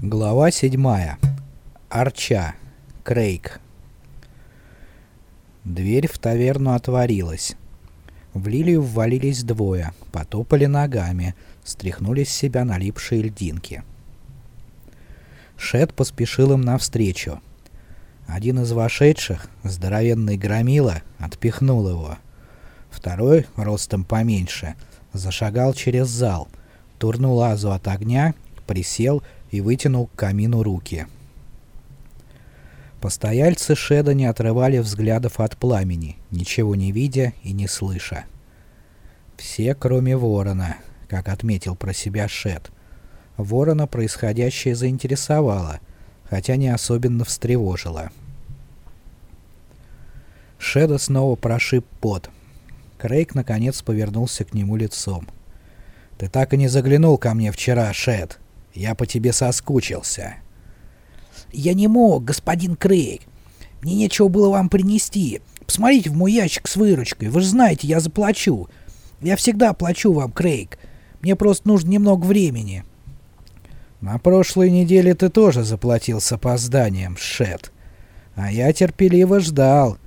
Глава 7. Арча. Крейг. Дверь в таверну отворилась. В лилию ввалились двое, потопали ногами, стряхнули с себя налипшие льдинки. Шет поспешил им навстречу. Один из вошедших, здоровенный громила, отпихнул его. Второй, ростом поменьше, зашагал через зал, турнул азу от огня, присел и вытянул к камину руки. Постояльцы Шеда не отрывали взглядов от пламени, ничего не видя и не слыша. Все, кроме ворона, как отметил про себя Шед. Ворона происходящее заинтересовало, хотя не особенно встревожило. Шеда снова прошиб пот. Крейг наконец повернулся к нему лицом. «Ты так и не заглянул ко мне вчера, Шед!» Я по тебе соскучился. Я не мог, господин Крейг. Мне нечего было вам принести. Посмотрите в мой ящик с выручкой. Вы же знаете, я заплачу. Я всегда плачу вам, Крейг. Мне просто нужно немного времени. На прошлой неделе ты тоже заплатил с опозданием, Шет. А я терпеливо ждал.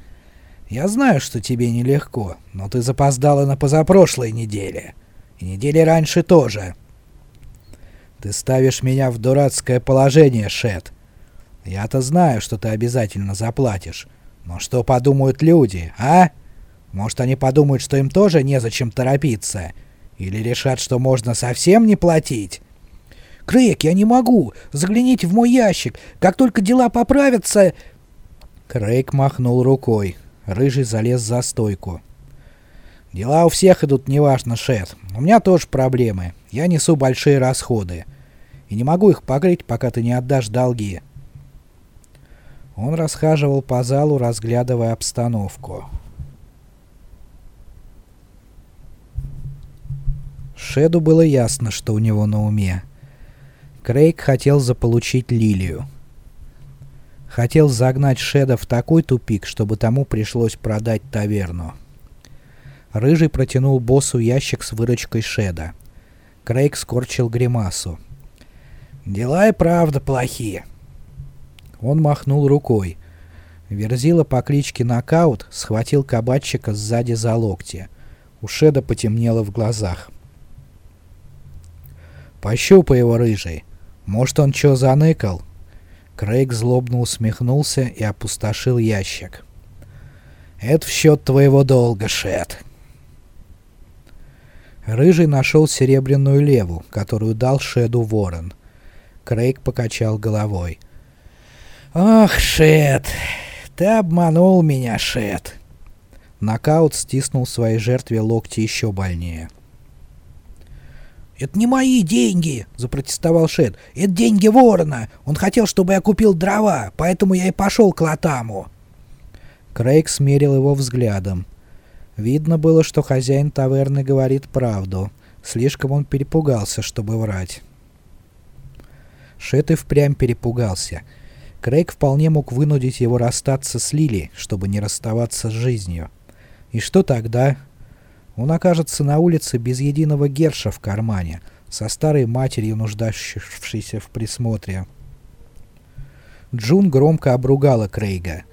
Я знаю, что тебе нелегко, но ты запоздала на позапрошлой неделе. И недели раньше тоже. Ты ставишь меня в дурацкое положение, Шет. Я-то знаю, что ты обязательно заплатишь. Но что подумают люди, а? Может, они подумают, что им тоже незачем торопиться? Или решат, что можно совсем не платить? Крейг, я не могу. Загляните в мой ящик. Как только дела поправятся... Крейг махнул рукой. Рыжий залез за стойку. Дела у всех идут неважно, Шет. У меня тоже проблемы. Я несу большие расходы. И не могу их покрыть, пока ты не отдашь долги. Он расхаживал по залу, разглядывая обстановку. Шеду было ясно, что у него на уме. Крейг хотел заполучить Лилию. Хотел загнать Шеда в такой тупик, чтобы тому пришлось продать таверну. Рыжий протянул боссу ящик с выручкой Шеда. Крейг скорчил гримасу. «Дела и правда плохие». Он махнул рукой. Верзила по кличке Нокаут схватил кабачика сзади за локти. У Шеда потемнело в глазах. «Пощупай его, рыжий. Может, он чё заныкал?» Крейг злобно усмехнулся и опустошил ящик. «Это в счет твоего долга, Шед». Рыжий нашел серебряную леву, которую дал Шеду Ворон. Крейг покачал головой. «Ох, Шед, ты обманул меня, Шед!» Нокаут стиснул своей жертве локти еще больнее. «Это не мои деньги!» — запротестовал Шед. «Это деньги Ворона! Он хотел, чтобы я купил дрова, поэтому я и пошел к Латаму!» Крейг смерил его взглядом. Видно было, что хозяин таверны говорит правду. Слишком он перепугался, чтобы врать. Шет и впрямь перепугался. Крейг вполне мог вынудить его расстаться с Лили, чтобы не расставаться с жизнью. И что тогда? Он окажется на улице без единого герша в кармане, со старой матерью, нуждавшейся в присмотре. Джун громко обругала Крейга.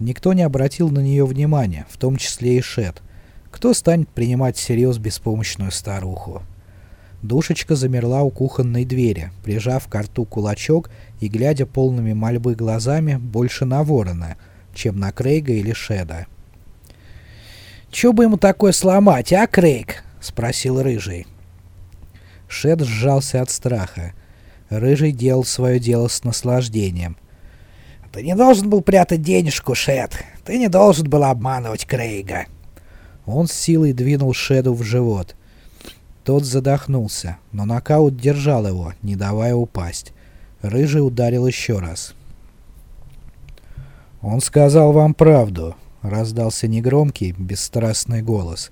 Никто не обратил на нее внимания, в том числе и Шет. Кто станет принимать всерьез беспомощную старуху? Душечка замерла у кухонной двери, прижав к рту кулачок и глядя полными мольбы глазами больше на ворона, чем на Крейга или Шеда. «Чё бы ему такое сломать, а, Крейг?» — спросил Рыжий. Шед сжался от страха. Рыжий делал свое дело с наслаждением — ты не должен был прятать денежку, Шед. Ты не должен был обманывать Крейга. Он с силой двинул Шеду в живот. Тот задохнулся, но нокаут держал его, не давая упасть. Рыжий ударил еще раз. «Он сказал вам правду», — раздался негромкий, бесстрастный голос.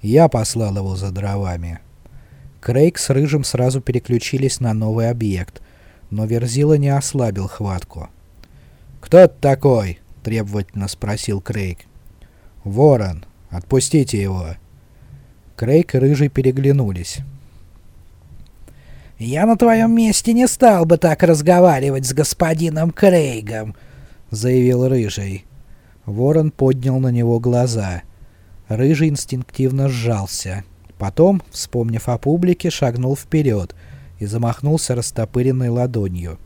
«Я послал его за дровами». Крейг с Рыжим сразу переключились на новый объект, но Верзила не ослабил хватку. «Кто ты такой?» — требовательно спросил Крейг. «Ворон. Отпустите его». Крейг и Рыжий переглянулись. «Я на твоем месте не стал бы так разговаривать с господином Крейгом», — заявил Рыжий. Ворон поднял на него глаза. Рыжий инстинктивно сжался. Потом, вспомнив о публике, шагнул вперед и замахнулся растопыренной ладонью.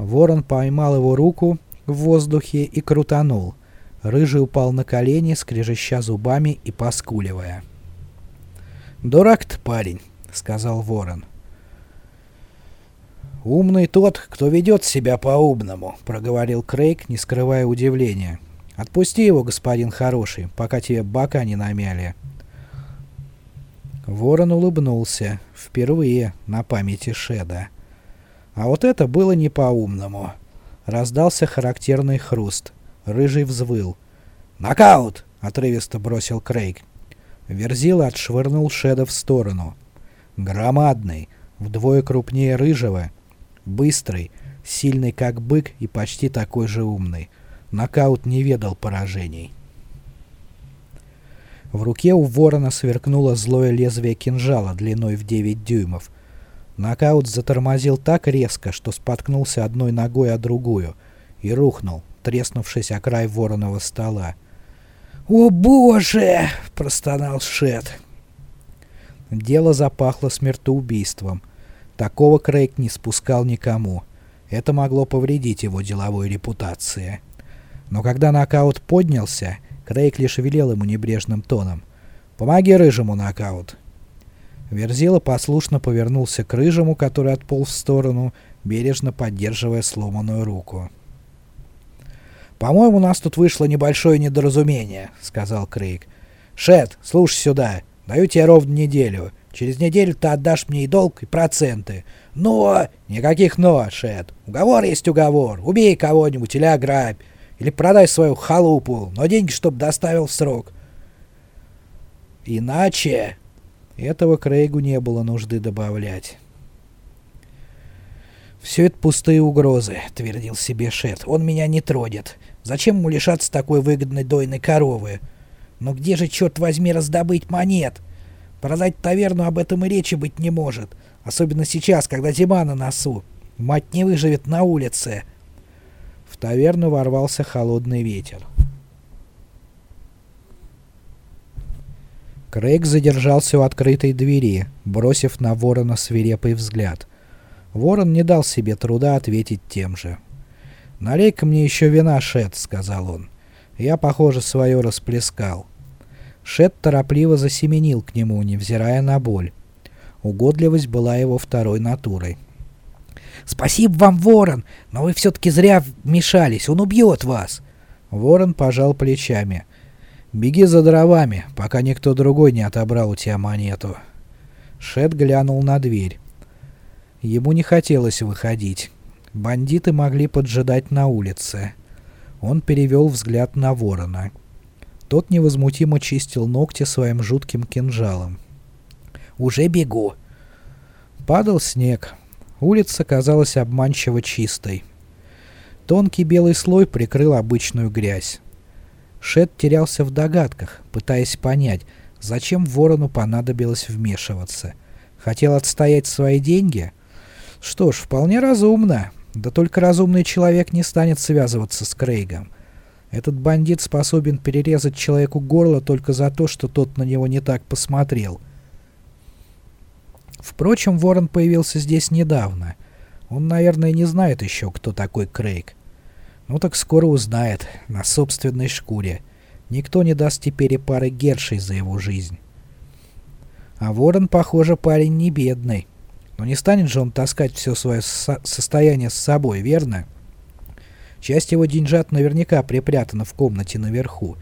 Ворон поймал его руку в воздухе и крутанул. Рыжий упал на колени, скрежеща зубами и поскуливая. «Дурак ты, парень», — сказал Ворон. «Умный тот, кто ведет себя по-умному», — проговорил Крейг, не скрывая удивления. «Отпусти его, господин хороший, пока тебе бока не намяли». Ворон улыбнулся. Впервые на памяти Шеда. А вот это было не по-умному. Раздался характерный хруст. Рыжий взвыл. «Нокаут!» — отрывисто бросил Крейг. Верзила отшвырнул Шеда в сторону. Громадный, вдвое крупнее Рыжего, Быстрый, сильный как бык и почти такой же умный. Нокаут не ведал поражений. В руке у ворона сверкнуло злое лезвие кинжала длиной в 9 дюймов. Нокаут затормозил так резко, что споткнулся одной ногой о другую и рухнул, треснувшись о край вороного стола. «О боже!» — простонал Шет. Дело запахло смертоубийством. Такого Крейг не спускал никому. Это могло повредить его деловой репутации. Но когда нокаут поднялся, Крейг лишь велел ему небрежным тоном. «Помоги рыжему, нокаут!» Верзила послушно повернулся к рыжему, который отполз в сторону, бережно поддерживая сломанную руку. «По-моему, у нас тут вышло небольшое недоразумение», — сказал Крейг. «Шет, слушай сюда. Даю тебе ровно неделю. Через неделю ты отдашь мне и долг, и проценты. Но... Никаких «но», Шет. Уговор есть уговор. Убей кого-нибудь или ограбь. Или продай свою халупу, но деньги чтоб доставил в срок. Иначе... Этого Крейгу не было нужды добавлять. «Все это пустые угрозы», — твердил себе Шет. «Он меня не тродит. Зачем ему лишаться такой выгодной дойной коровы? Но где же, черт возьми, раздобыть монет?» Продать таверну об этом и речи быть не может. Особенно сейчас, когда зима на носу. Мать не выживет на улице. В таверну ворвался холодный ветер. Крейг задержался у открытой двери, бросив на ворона свирепый взгляд. Ворон не дал себе труда ответить тем же. «Налей-ка мне еще вина, Шет», — сказал он. «Я, похоже, свое расплескал». Шет торопливо засеменил к нему, невзирая на боль. Угодливость была его второй натурой. «Спасибо вам, Ворон, но вы все-таки зря вмешались, он убьет вас!» Ворон пожал плечами. «Беги за дровами, пока никто другой не отобрал у тебя монету». Шет глянул на дверь. Ему не хотелось выходить. Бандиты могли поджидать на улице. Он перевел взгляд на ворона. Тот невозмутимо чистил ногти своим жутким кинжалом. «Уже бегу!» Падал снег. Улица казалась обманчиво чистой. Тонкий белый слой прикрыл обычную грязь. Шет терялся в догадках, пытаясь понять, зачем ворону понадобилось вмешиваться. Хотел отстоять свои деньги? Что ж, вполне разумно. Да только разумный человек не станет связываться с Крейгом. Этот бандит способен перерезать человеку горло только за то, что тот на него не так посмотрел. Впрочем, Ворон появился здесь недавно. Он, наверное, не знает еще, кто такой Крейг. Ну так скоро узнает, на собственной шкуре. Никто не даст теперь и пары гершей за его жизнь. А Ворон, похоже, парень не бедный. Но не станет же он таскать все свое со состояние с собой, верно? — Часть его деньжат наверняка припрятана в комнате наверху,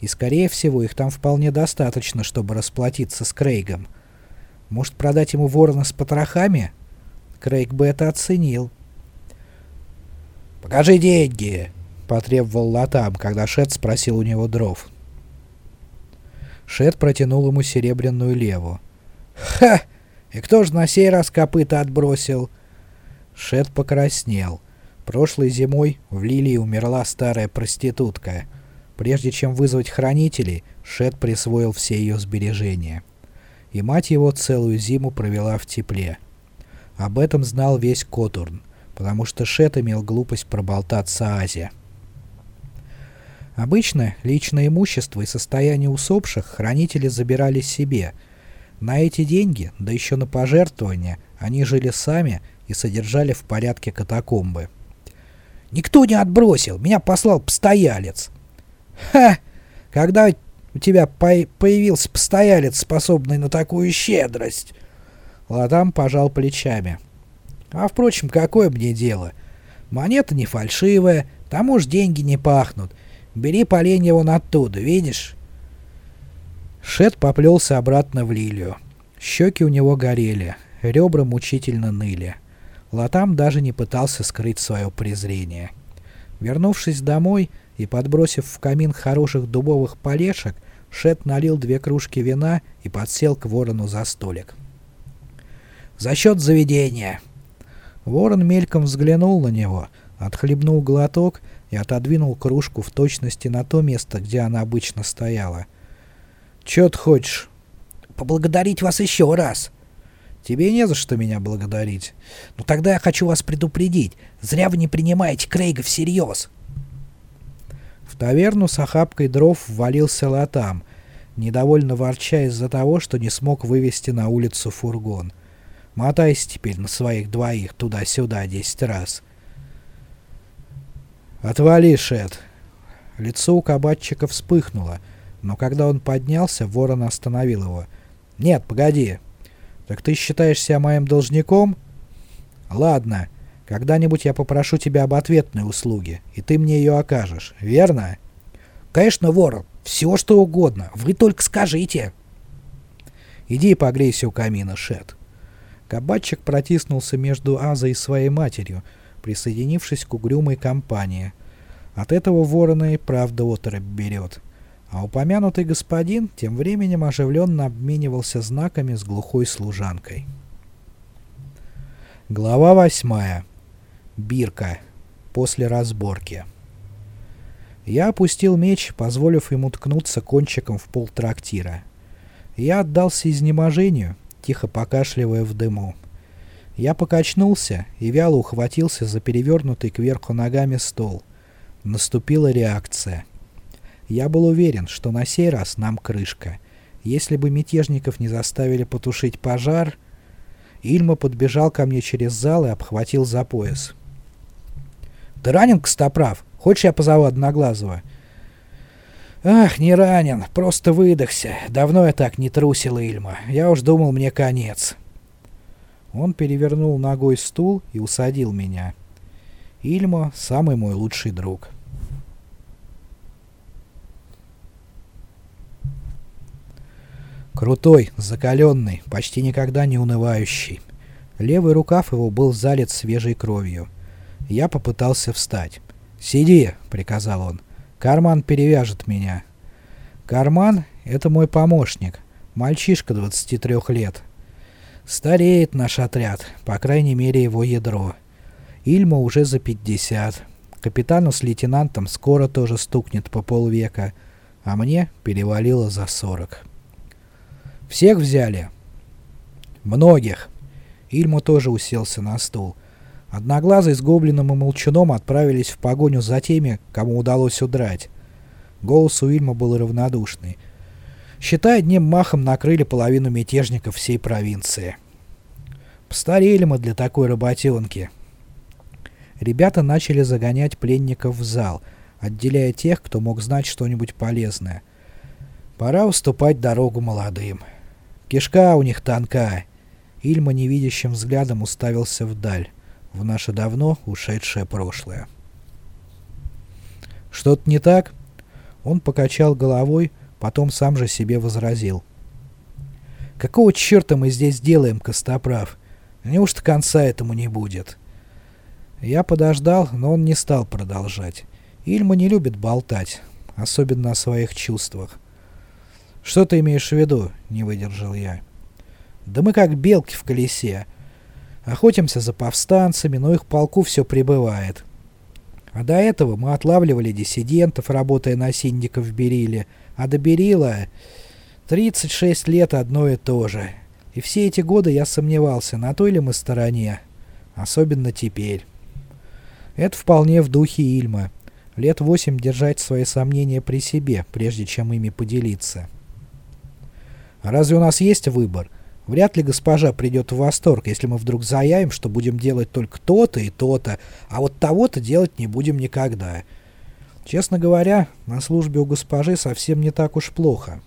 и, скорее всего, их там вполне достаточно, чтобы расплатиться с Крейгом. Может, продать ему ворона с потрохами? Крейг бы это оценил. «Покажи деньги!» — потребовал Латам, когда Шет спросил у него дров. Шет протянул ему серебряную леву. «Ха! И кто же на сей раз копыта отбросил?» Шет покраснел. Прошлой зимой в Лилии умерла старая проститутка. Прежде чем вызвать хранителей, Шет присвоил все ее сбережения. И мать его целую зиму провела в тепле. Об этом знал весь Котурн, потому что Шет имел глупость проболтаться Азе. Обычно личное имущество и состояние усопших хранители забирали себе. На эти деньги, да еще на пожертвования, они жили сами и содержали в порядке катакомбы. «Никто не отбросил, меня послал постоялец». «Ха! Когда у тебя по появился постоялец, способный на такую щедрость?» Ладам пожал плечами. «А впрочем, какое мне дело? Монета не фальшивая, тому ж деньги не пахнут. Бери поленье вон оттуда, видишь?» Шет поплелся обратно в Лилию. Щеки у него горели, ребра мучительно ныли. Латам даже не пытался скрыть свое презрение. Вернувшись домой и подбросив в камин хороших дубовых полешек, Шет налил две кружки вина и подсел к ворону за столик. «За счет заведения!» Ворон мельком взглянул на него, отхлебнул глоток и отодвинул кружку в точности на то место, где она обычно стояла. «Чё ты хочешь?» «Поблагодарить вас еще раз!» «Тебе не за что меня благодарить. Ну тогда я хочу вас предупредить. Зря вы не принимаете Крейга всерьез!» В таверну с охапкой дров ввалился латам, недовольно ворча из-за того, что не смог вывести на улицу фургон. Мотайся теперь на своих двоих туда-сюда десять раз. «Отвали, Шет!» Лицо у кабачика вспыхнуло, но когда он поднялся, ворон остановил его. «Нет, погоди. Так ты считаешь себя моим должником?» «Ладно, когда-нибудь я попрошу тебя об ответной услуге, и ты мне ее окажешь, верно?» «Конечно, ворон, все что угодно, вы только скажите!» «Иди погрейся у камина, Шет». Кабачик протиснулся между Азой и своей матерью, присоединившись к угрюмой компании. От этого ворона и правда оторопь берет. А упомянутый господин тем временем оживленно обменивался знаками с глухой служанкой. Глава восьмая. Бирка. После разборки. Я опустил меч, позволив ему ткнуться кончиком в пол трактира. Я отдался изнеможению, тихо покашливая в дыму. Я покачнулся и вяло ухватился за перевернутый кверху ногами стол. Наступила реакция. Я был уверен, что на сей раз нам крышка. Если бы мятежников не заставили потушить пожар... Ильма подбежал ко мне через зал и обхватил за пояс. «Ты ранен, Костоправ? Хочешь, я позову Одноглазого?» «Ах, не ранен, просто выдохся. Давно я так не трусил, Ильма. Я уж думал, мне конец». Он перевернул ногой стул и усадил меня. Ильма — самый мой лучший друг. Крутой, закаленный, почти никогда не унывающий. Левый рукав его был залит свежей кровью. Я попытался встать. «Сиди», — приказал он. «Карман перевяжет меня». Карман — это мой помощник, мальчишка 23 лет. Стареет наш отряд, по крайней мере его ядро. Ильма уже за 50. Капитану с лейтенантом скоро тоже стукнет по полвека, а мне перевалило за 40. Всех взяли? Многих. Ильма тоже уселся на стул. Одноглазый с гоблином и молчуном отправились в погоню за теми, кому удалось удрать. Голос у Ильма был равнодушный. Считай, одним махом накрыли половину мятежников всей провинции. Постарели мы для такой работенки. Ребята начали загонять пленников в зал, отделяя тех, кто мог знать что-нибудь полезное. Пора уступать дорогу молодым. Кишка у них тонкая. Ильма невидящим взглядом уставился вдаль, в наше давно ушедшее прошлое. «Что-то не так?» Он покачал головой, Потом сам же себе возразил. «Какого черта мы здесь делаем, Костоправ? Неужто конца этому не будет?» Я подождал, но он не стал продолжать. Ильма не любит болтать, особенно о своих чувствах. «Что ты имеешь в виду?» — не выдержал я. «Да мы как белки в колесе. Охотимся за повстанцами, но их полку все прибывает. А до этого мы отлавливали диссидентов, работая на синдиков в Бериле, а до Берила 36 лет одно и то же. И все эти годы я сомневался, на той ли мы стороне. Особенно теперь. Это вполне в духе Ильма. Лет восемь держать свои сомнения при себе, прежде чем ими поделиться. Разве у нас есть выбор? Вряд ли госпожа придет в восторг, если мы вдруг заявим, что будем делать только то-то и то-то, а вот того-то делать не будем никогда. Честно говоря, на службе у госпожи совсем не так уж плохо.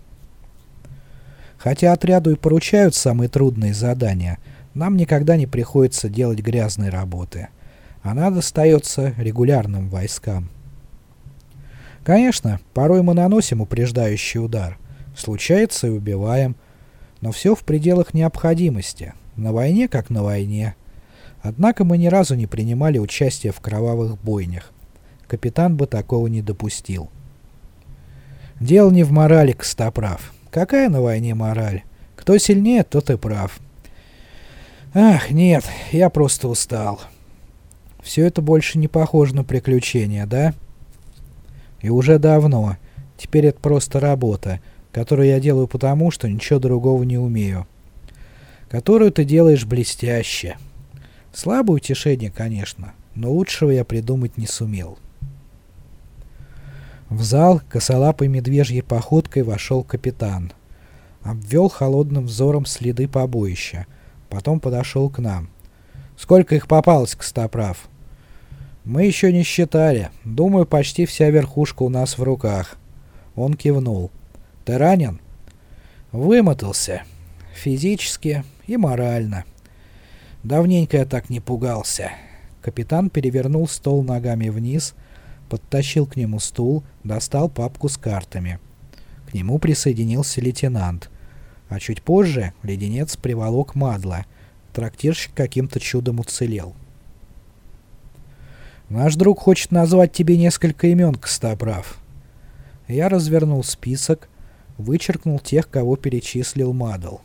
Хотя отряду и поручают самые трудные задания, нам никогда не приходится делать грязной работы. Она достается регулярным войскам. Конечно, порой мы наносим упреждающий удар. Случается и убиваем. Но все в пределах необходимости. На войне как на войне. Однако мы ни разу не принимали участие в кровавых бойнях. Капитан бы такого не допустил. Дело не в морали, Костоправ. Какая на войне мораль? Кто сильнее, тот и прав. Ах, нет, я просто устал. Все это больше не похоже на приключения, да? И уже давно. Теперь это просто работа, которую я делаю потому, что ничего другого не умею. Которую ты делаешь блестяще. Слабое утешение, конечно, но лучшего я придумать не сумел. В зал косолапой медвежьей походкой вошел капитан. Обвел холодным взором следы побоища. Потом подошел к нам. «Сколько их попалось, Костоправ?» «Мы еще не считали. Думаю, почти вся верхушка у нас в руках». Он кивнул. «Ты ранен?» «Вымотался. Физически и морально. Давненько я так не пугался». Капитан перевернул стол ногами вниз, подтащил к нему стул, достал папку с картами. К нему присоединился лейтенант. А чуть позже леденец приволок Мадла. Трактирщик каким-то чудом уцелел. «Наш друг хочет назвать тебе несколько имен, Костоправ». Я развернул список, вычеркнул тех, кого перечислил Мадл.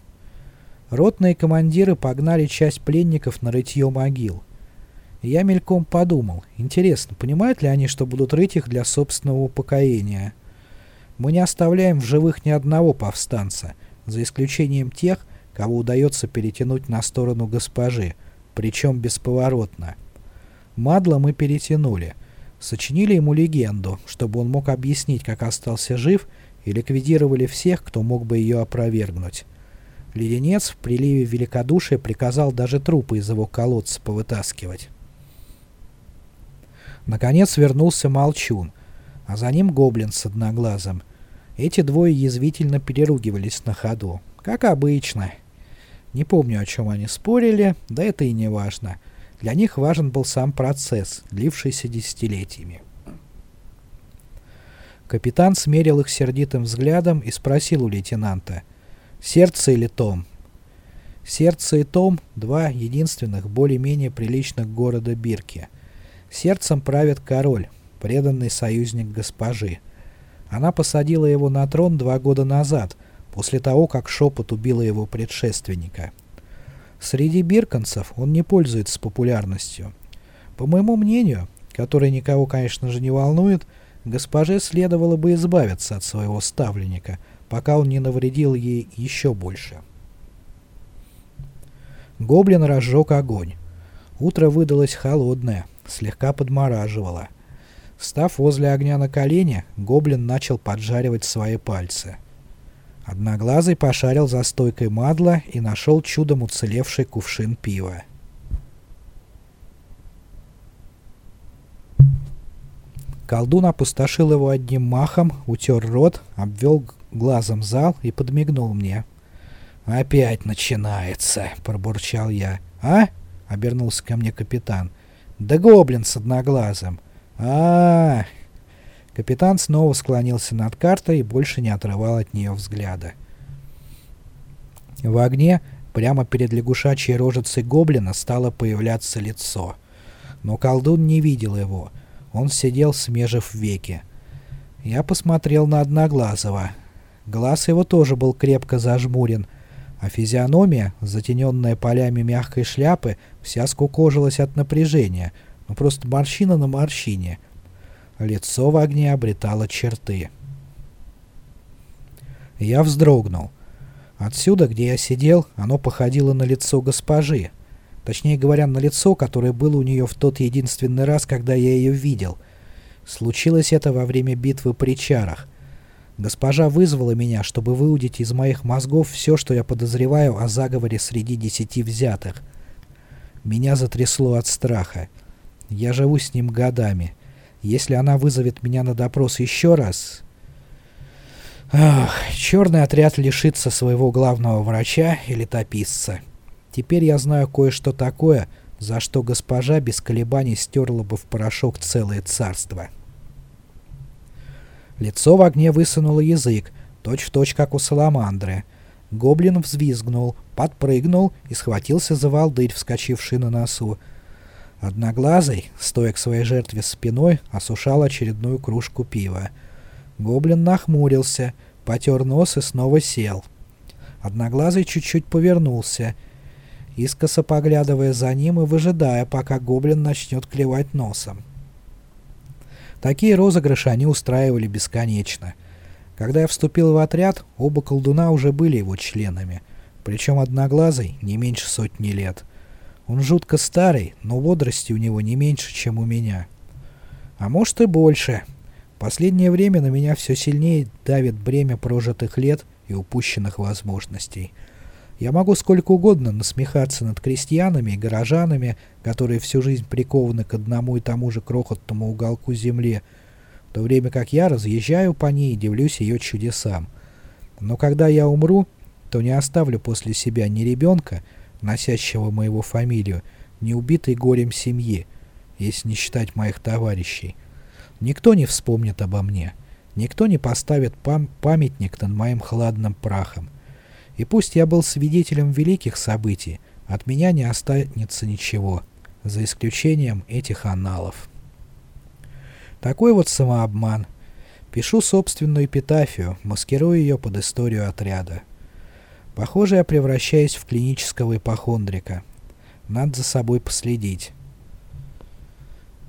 Ротные командиры погнали часть пленников на рытье могил. Я мельком подумал, интересно, понимают ли они, что будут рыть их для собственного упокоения? Мы не оставляем в живых ни одного повстанца, за исключением тех, кого удается перетянуть на сторону госпожи, причем бесповоротно. Мадла мы перетянули. Сочинили ему легенду, чтобы он мог объяснить, как остался жив, и ликвидировали всех, кто мог бы ее опровергнуть. Леденец в приливе великодушия приказал даже трупы из его колодца повытаскивать. Наконец вернулся Молчун, а за ним гоблин с одноглазым. Эти двое язвительно переругивались на ходу, как обычно. Не помню, о чем они спорили, да это и не важно. Для них важен был сам процесс, длившийся десятилетиями. Капитан смерил их сердитым взглядом и спросил у лейтенанта, «Сердце или Том?» Сердце и Том – два единственных более-менее приличных города Бирки – Сердцем правит король, преданный союзник госпожи. Она посадила его на трон два года назад, после того, как шепот убила его предшественника. Среди бирканцев он не пользуется популярностью. По моему мнению, которое никого, конечно же, не волнует, госпоже следовало бы избавиться от своего ставленника, пока он не навредил ей еще больше. Гоблин разжег огонь. Утро выдалось холодное, слегка подмораживало. Став возле огня на колени, гоблин начал поджаривать свои пальцы. Одноглазый пошарил за стойкой мадла и нашел чудом уцелевший кувшин пива. Колдун опустошил его одним махом, утер рот, обвел глазом зал и подмигнул мне. «Опять начинается!» — пробурчал я. «А?» — обернулся ко мне капитан. Да гоблин с одноглазым. а, -а, -а Капитан снова склонился над картой и больше не отрывал от нее взгляда. В огне, прямо перед лягушачьей рожицей гоблина, стало появляться лицо. Но колдун не видел его. Он сидел, смежив веки. Я посмотрел на Одноглазого. Глаз его тоже был крепко зажмурен, а физиономия, затененная полями мягкой шляпы, вся скукожилась от напряжения, ну просто морщина на морщине. Лицо в огне обретало черты. Я вздрогнул. Отсюда, где я сидел, оно походило на лицо госпожи. Точнее говоря, на лицо, которое было у нее в тот единственный раз, когда я ее видел. Случилось это во время битвы при чарах. Госпожа вызвала меня, чтобы выудить из моих мозгов все, что я подозреваю о заговоре среди десяти взятых. Меня затрясло от страха. Я живу с ним годами. Если она вызовет меня на допрос еще раз... Ах, черный отряд лишится своего главного врача и летописца. Теперь я знаю кое-что такое, за что госпожа без колебаний стерла бы в порошок целое царство. Лицо в огне высунуло язык, точь-в-точь, точь, как у саламандры. Гоблин взвизгнул, подпрыгнул и схватился за волдырь, вскочивший на носу. Одноглазый, стоя к своей жертве спиной, осушал очередную кружку пива. Гоблин нахмурился, потер нос и снова сел. Одноглазый чуть-чуть повернулся, искоса поглядывая за ним и выжидая, пока гоблин начнет клевать носом. Такие розыгрыши они устраивали бесконечно. Когда я вступил в отряд, оба колдуна уже были его членами, причем Одноглазый не меньше сотни лет. Он жутко старый, но бодрости у него не меньше, чем у меня. А может и больше, Последнее время на меня все сильнее давит бремя прожитых лет и упущенных возможностей. Я могу сколько угодно насмехаться над крестьянами и горожанами, которые всю жизнь прикованы к одному и тому же крохотному уголку земли, в то время как я разъезжаю по ней и дивлюсь ее чудесам. Но когда я умру, то не оставлю после себя ни ребенка, носящего моего фамилию, ни убитой горем семьи, если не считать моих товарищей. Никто не вспомнит обо мне. Никто не поставит пам памятник над моим хладным прахом. И пусть я был свидетелем великих событий, от меня не останется ничего, за исключением этих аналов. Такой вот самообман. Пишу собственную эпитафию, маскирую ее под историю отряда. Похоже, я превращаюсь в клинического ипохондрика. Надо за собой последить.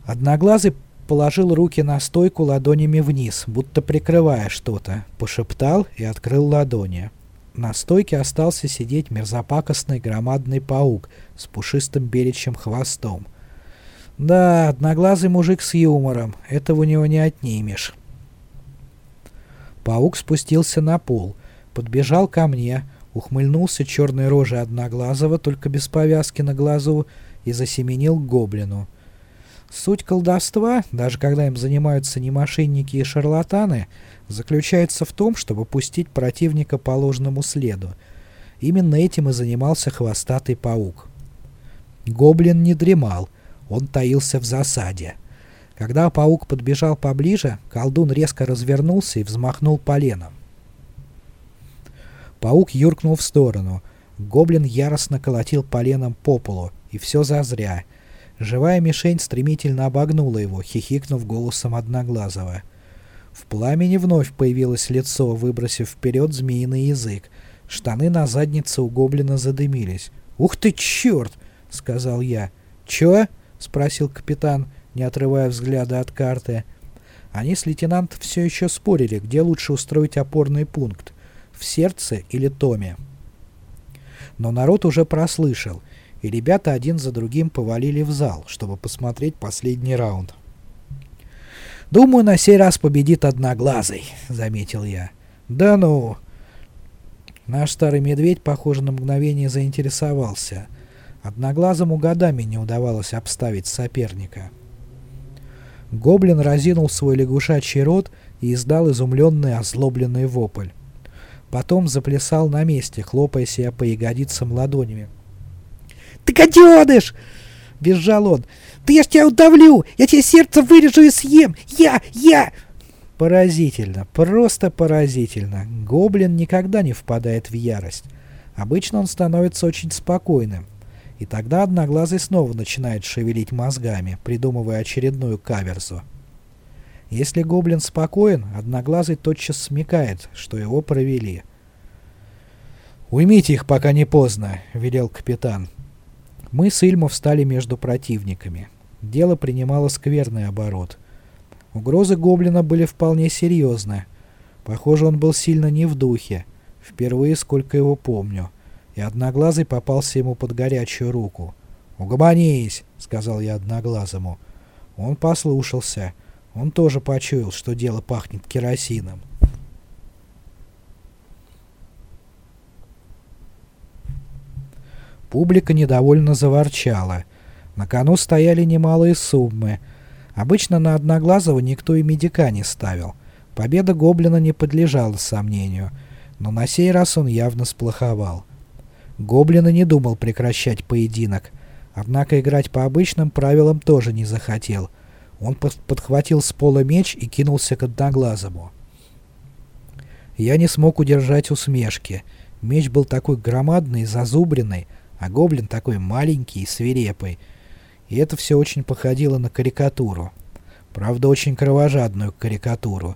Одноглазый положил руки на стойку ладонями вниз, будто прикрывая что-то, пошептал и открыл ладони. На стойке остался сидеть мерзопакостный громадный паук с пушистым беличьим хвостом. Да, одноглазый мужик с юмором, этого у него не отнимешь. Паук спустился на пол, подбежал ко мне, ухмыльнулся черной рожей одноглазого, только без повязки на глазу, и засеменил гоблину. Суть колдовства, даже когда им занимаются не мошенники и шарлатаны, заключается в том, чтобы пустить противника по ложному следу. Именно этим и занимался хвостатый паук. Гоблин не дремал, он таился в засаде. Когда паук подбежал поближе, колдун резко развернулся и взмахнул поленом. Паук юркнул в сторону. Гоблин яростно колотил поленом по полу, и все зазря — Живая мишень стремительно обогнула его, хихикнув голосом Одноглазого. В пламени вновь появилось лицо, выбросив вперед змеиный язык. Штаны на заднице у гоблина задымились. «Ух ты, черт!» — сказал я. «Чё?» — спросил капитан, не отрывая взгляда от карты. Они с лейтенантом все еще спорили, где лучше устроить опорный пункт — в сердце или томе. Но народ уже прослышал — и ребята один за другим повалили в зал, чтобы посмотреть последний раунд. «Думаю, на сей раз победит Одноглазый», — заметил я. «Да ну!» Наш старый медведь, похоже, на мгновение заинтересовался. Одноглазому годами не удавалось обставить соперника. Гоблин разинул свой лягушачий рот и издал изумленный озлобленный вопль. Потом заплясал на месте, хлопая себя по ягодицам ладонями. Ты гаденыш!» — визжал он. «Да я ж тебя удавлю! Я тебе сердце вырежу и съем! Я! Я!» Поразительно, просто поразительно. Гоблин никогда не впадает в ярость. Обычно он становится очень спокойным. И тогда Одноглазый снова начинает шевелить мозгами, придумывая очередную каверзу. Если Гоблин спокоен, Одноглазый тотчас смекает, что его провели. «Уймите их, пока не поздно», — велел капитан. Мы с Ильмо встали между противниками. Дело принимало скверный оборот. Угрозы гоблина были вполне серьезны. Похоже, он был сильно не в духе. Впервые, сколько его помню. И Одноглазый попался ему под горячую руку. «Угомонись!» — сказал я Одноглазому. Он послушался. Он тоже почуял, что дело пахнет керосином. Публика недовольно заворчала. На кону стояли немалые суммы. Обычно на Одноглазого никто и медика не ставил. Победа Гоблина не подлежала сомнению, но на сей раз он явно сплоховал. Гоблин и не думал прекращать поединок, однако играть по обычным правилам тоже не захотел. Он подхватил с пола меч и кинулся к Одноглазому. Я не смог удержать усмешки. Меч был такой громадный зазубренный, а гоблин такой маленький и свирепый. И это все очень походило на карикатуру. Правда, очень кровожадную карикатуру.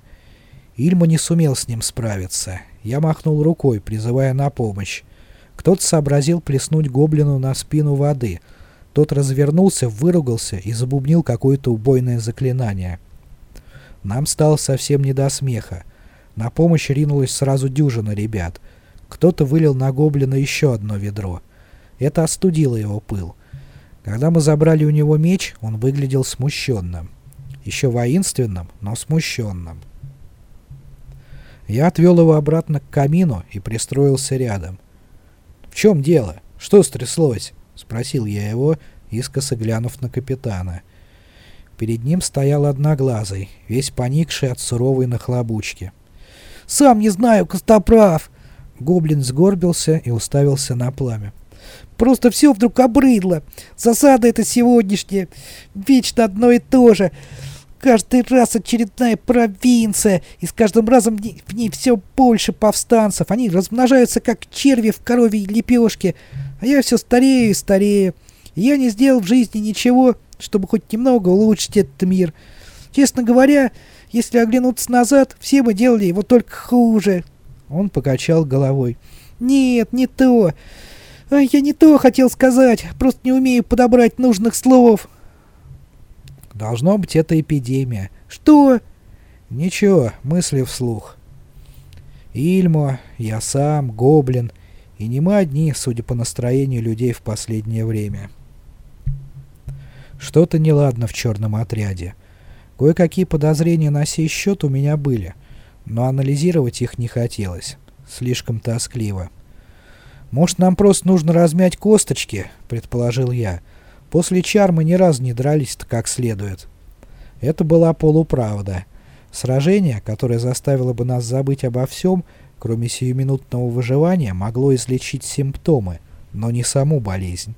Ильма не сумел с ним справиться. Я махнул рукой, призывая на помощь. Кто-то сообразил плеснуть гоблину на спину воды. Тот развернулся, выругался и забубнил какое-то убойное заклинание. Нам стало совсем не до смеха. На помощь ринулась сразу дюжина ребят. Кто-то вылил на гоблина еще одно ведро. Это остудило его пыл. Когда мы забрали у него меч, он выглядел смущенным. Еще воинственным, но смущенным. Я отвел его обратно к камину и пристроился рядом. «В чем дело? Что стряслось?» — спросил я его, искоса глянув на капитана. Перед ним стоял одноглазый, весь поникший от суровой нахлобучки. «Сам не знаю, Костоправ!» Гоблин сгорбился и уставился на пламя. «Просто все вдруг обрыдло. Засада это сегодняшняя. Вечно одно и то же. Каждый раз очередная провинция, и с каждым разом в ней все больше повстанцев. Они размножаются, как черви в коровьей лепешке. А я все старею и старею. Я не сделал в жизни ничего, чтобы хоть немного улучшить этот мир. Честно говоря, если оглянуться назад, все мы делали его только хуже. Он покачал головой. Нет, не то. Я не то хотел сказать, просто не умею подобрать нужных слов. Должно быть, это эпидемия. Что? Ничего, мысли вслух. Ильмо, я сам, Гоблин, и не мы одни, судя по настроению людей в последнее время. Что-то неладно в черном отряде. Кое-какие подозрения на сей счет у меня были, но анализировать их не хотелось. Слишком тоскливо. «Может, нам просто нужно размять косточки?» — предположил я. — После чар мы ни разу не дрались-то как следует. Это была полуправда. Сражение, которое заставило бы нас забыть обо всем, кроме сиюминутного выживания, могло излечить симптомы, но не саму болезнь.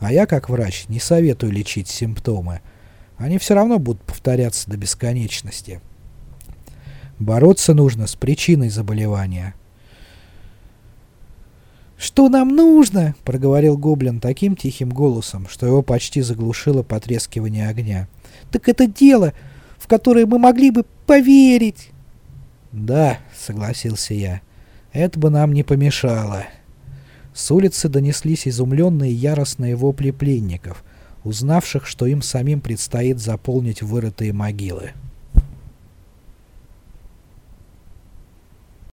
А я, как врач, не советую лечить симптомы. Они все равно будут повторяться до бесконечности. Бороться нужно с причиной заболевания. «Что нам нужно?» — проговорил гоблин таким тихим голосом, что его почти заглушило потрескивание огня. «Так это дело, в которое мы могли бы поверить!» «Да», — согласился я, — «это бы нам не помешало». С улицы донеслись изумленные яростные вопли пленников, узнавших, что им самим предстоит заполнить вырытые могилы.